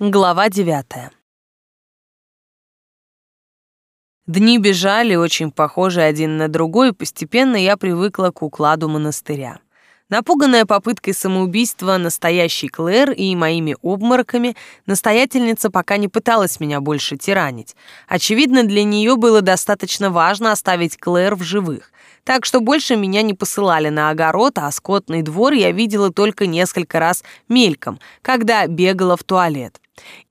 Глава девятая. Дни бежали, очень похожи один на другой, и постепенно я привыкла к укладу монастыря. Напуганная попыткой самоубийства настоящей Клэр и моими обмороками, настоятельница пока не пыталась меня больше тиранить. Очевидно, для нее было достаточно важно оставить Клэр в живых. Так что больше меня не посылали на огород, а скотный двор я видела только несколько раз мельком, когда бегала в туалет.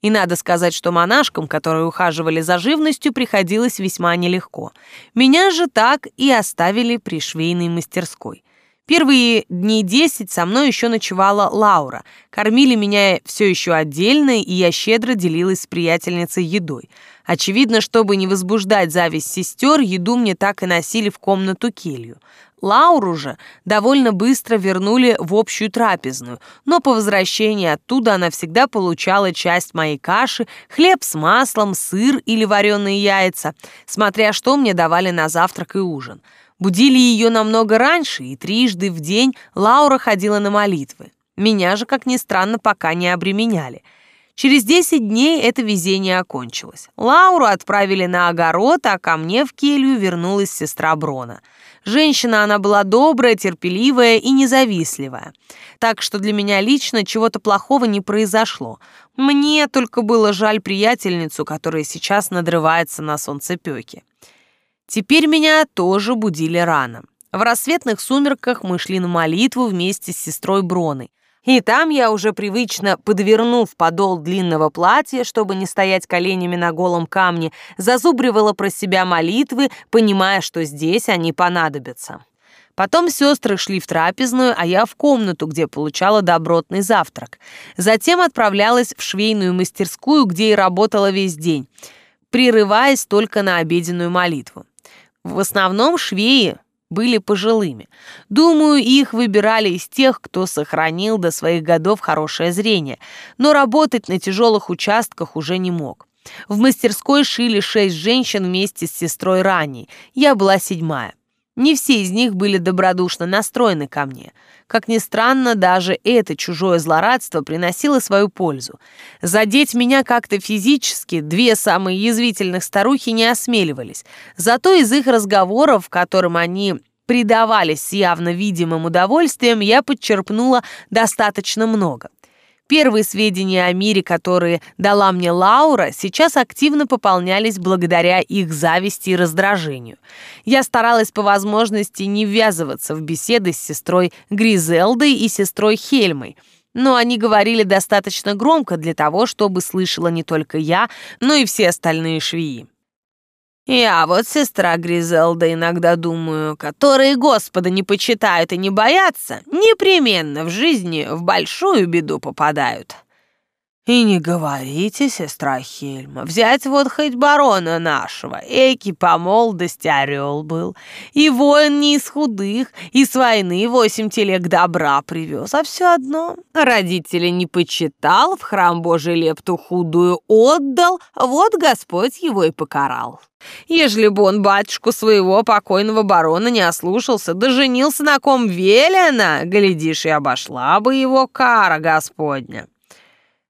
И надо сказать, что монашкам, которые ухаживали за живностью, приходилось весьма нелегко. Меня же так и оставили при швейной мастерской. Первые дни десять со мной еще ночевала Лаура. Кормили меня все еще отдельно, и я щедро делилась с приятельницей едой. Очевидно, чтобы не возбуждать зависть сестер, еду мне так и носили в комнату келью. Лауру же довольно быстро вернули в общую трапезную, но по возвращении оттуда она всегда получала часть моей каши, хлеб с маслом, сыр или вареные яйца, смотря что мне давали на завтрак и ужин. Будили ее намного раньше, и трижды в день Лаура ходила на молитвы. Меня же, как ни странно, пока не обременяли – Через 10 дней это везение окончилось. Лауру отправили на огород, а ко мне в келью вернулась сестра Брона. Женщина она была добрая, терпеливая и независливая. Так что для меня лично чего-то плохого не произошло. Мне только было жаль приятельницу, которая сейчас надрывается на солнцепёке. Теперь меня тоже будили рано. В рассветных сумерках мы шли на молитву вместе с сестрой Броной. И там я уже привычно, подвернув подол длинного платья, чтобы не стоять коленями на голом камне, зазубривала про себя молитвы, понимая, что здесь они понадобятся. Потом сестры шли в трапезную, а я в комнату, где получала добротный завтрак. Затем отправлялась в швейную мастерскую, где и работала весь день, прерываясь только на обеденную молитву. В основном швеи были пожилыми. Думаю, их выбирали из тех, кто сохранил до своих годов хорошее зрение, но работать на тяжелых участках уже не мог. В мастерской шили шесть женщин вместе с сестрой ранней. Я была седьмая. Не все из них были добродушно настроены ко мне. Как ни странно, даже это чужое злорадство приносило свою пользу. Задеть меня как-то физически две самые язвительных старухи не осмеливались. Зато из их разговоров, которым они предавались явно видимым удовольствием, я подчерпнула достаточно много. Первые сведения о мире, которые дала мне Лаура, сейчас активно пополнялись благодаря их зависти и раздражению. Я старалась по возможности не ввязываться в беседы с сестрой Гризелдой и сестрой Хельмой, но они говорили достаточно громко для того, чтобы слышала не только я, но и все остальные швеи. Я вот, сестра Гризелда, иногда думаю, которые Господа не почитают и не боятся, непременно в жизни в большую беду попадают. И не говорите, сестра Хельма, взять вот хоть барона нашего, эки по молодости орел был, и воин не из худых, и с войны восемь телег добра привез, а все одно. Родители не почитал, в храм Божий лепту худую отдал, вот Господь его и покарал. Ежели бы он батюшку своего покойного барона не ослушался, да женился на ком велено, глядишь, и обошла бы его кара Господня.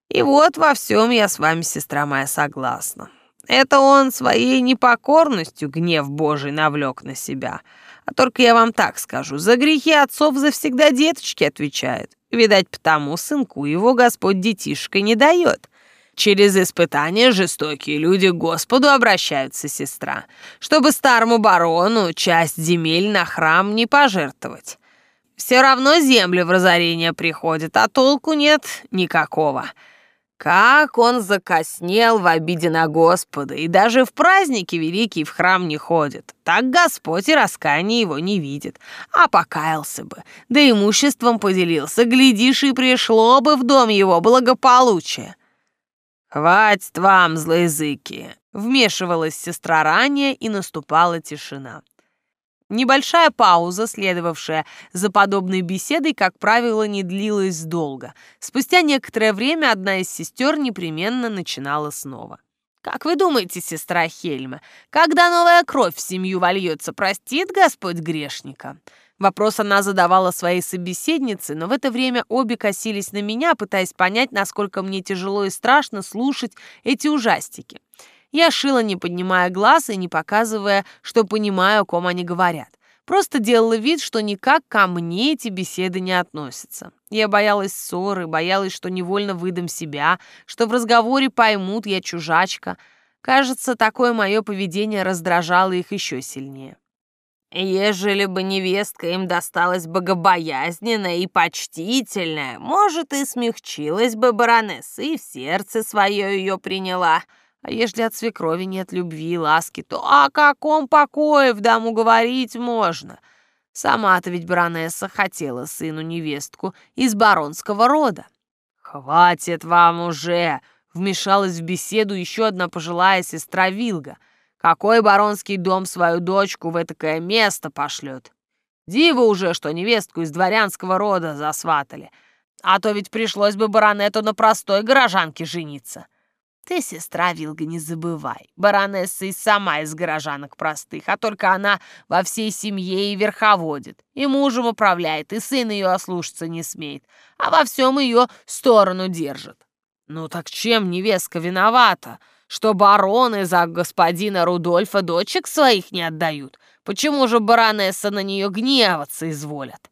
И вот во всем я с вами, сестра моя, согласна. Это он своей непокорностью гнев Божий навлек на себя. А только я вам так скажу, за грехи отцов завсегда деточки отвечают. Видать, потому сынку его Господь детишкой не дает. Через испытания жестокие люди к Господу обращаются, сестра, чтобы старому барону часть земель на храм не пожертвовать. Все равно земли в разорение приходят, а толку нет никакого. Как он закоснел в обиде на Господа, и даже в праздники великий в храм не ходит. Так Господь и раскаяние его не видит. А покаялся бы, да имуществом поделился, глядишь, и пришло бы в дом его благополучие. «Хватит вам, злоязыки!» Вмешивалась сестра ранее, и наступала тишина. Небольшая пауза, следовавшая за подобной беседой, как правило, не длилась долго. Спустя некоторое время одна из сестер непременно начинала снова. «Как вы думаете, сестра Хельма, когда новая кровь в семью вольется, простит Господь грешника? Вопрос она задавала своей собеседнице, но в это время обе косились на меня, пытаясь понять, насколько мне тяжело и страшно слушать эти ужастики. Я шила, не поднимая глаз и не показывая, что понимаю, о ком они говорят. Просто делала вид, что никак ко мне эти беседы не относятся. Я боялась ссоры, боялась, что невольно выдам себя, что в разговоре поймут, я чужачка. Кажется, такое мое поведение раздражало их еще сильнее. Ежели бы невестка им досталась богобоязненная и почтительная, может, и смягчилась бы баронесса, и в сердце свое ее приняла. А ежели от свекрови нет любви и ласки, то о каком покое в дому говорить можно? Сама-то ведь баронесса хотела сыну невестку из баронского рода. «Хватит вам уже!» — вмешалась в беседу еще одна пожилая сестра Вилга — какой баронский дом свою дочку в этакое место пошлет? Диво уже, что невестку из дворянского рода засватали. А то ведь пришлось бы баронету на простой горожанке жениться. Ты, сестра Вилга, не забывай. Баронесса и сама из горожанок простых, а только она во всей семье и верховодит. И мужем управляет, и сын ее ослушаться не смеет, а во всем ее сторону держит. Ну так чем невестка виновата? что бароны за господина Рудольфа дочек своих не отдают. Почему же баронесса на нее гневаться изволят?»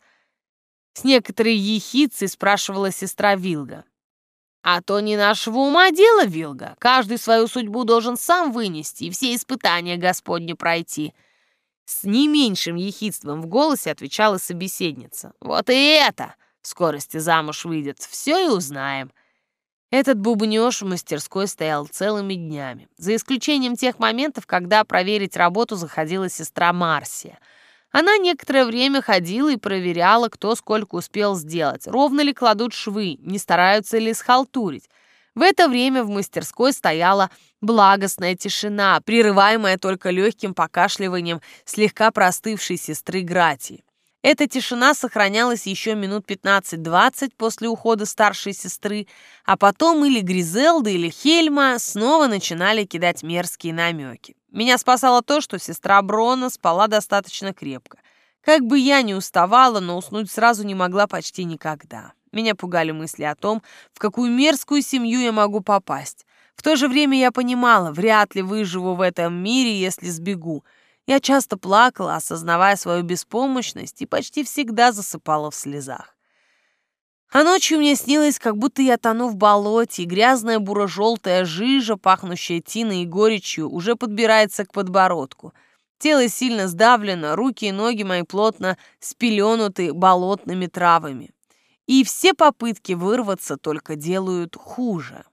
С некоторой ехицей спрашивала сестра Вилга. «А то не нашего ума дело, Вилга. Каждый свою судьбу должен сам вынести и все испытания Господни пройти». С не меньшим ехидством в голосе отвечала собеседница. «Вот и это! В скорости замуж выйдет, все и узнаем». Этот бубнёж в мастерской стоял целыми днями, за исключением тех моментов, когда проверить работу заходила сестра Марсия. Она некоторое время ходила и проверяла, кто сколько успел сделать, ровно ли кладут швы, не стараются ли схалтурить. В это время в мастерской стояла благостная тишина, прерываемая только легким покашливанием слегка простывшей сестры Гратии. Эта тишина сохранялась еще минут 15-20 после ухода старшей сестры, а потом или Гризелда, или Хельма снова начинали кидать мерзкие намеки. Меня спасало то, что сестра Брона спала достаточно крепко. Как бы я ни уставала, но уснуть сразу не могла почти никогда. Меня пугали мысли о том, в какую мерзкую семью я могу попасть. В то же время я понимала, вряд ли выживу в этом мире, если сбегу — я часто плакала, осознавая свою беспомощность, и почти всегда засыпала в слезах. А ночью мне снилось, как будто я тону в болоте, и грязная буро-желтая жижа, пахнущая тиной и горечью, уже подбирается к подбородку. Тело сильно сдавлено, руки и ноги мои плотно спеленуты болотными травами. И все попытки вырваться только делают хуже.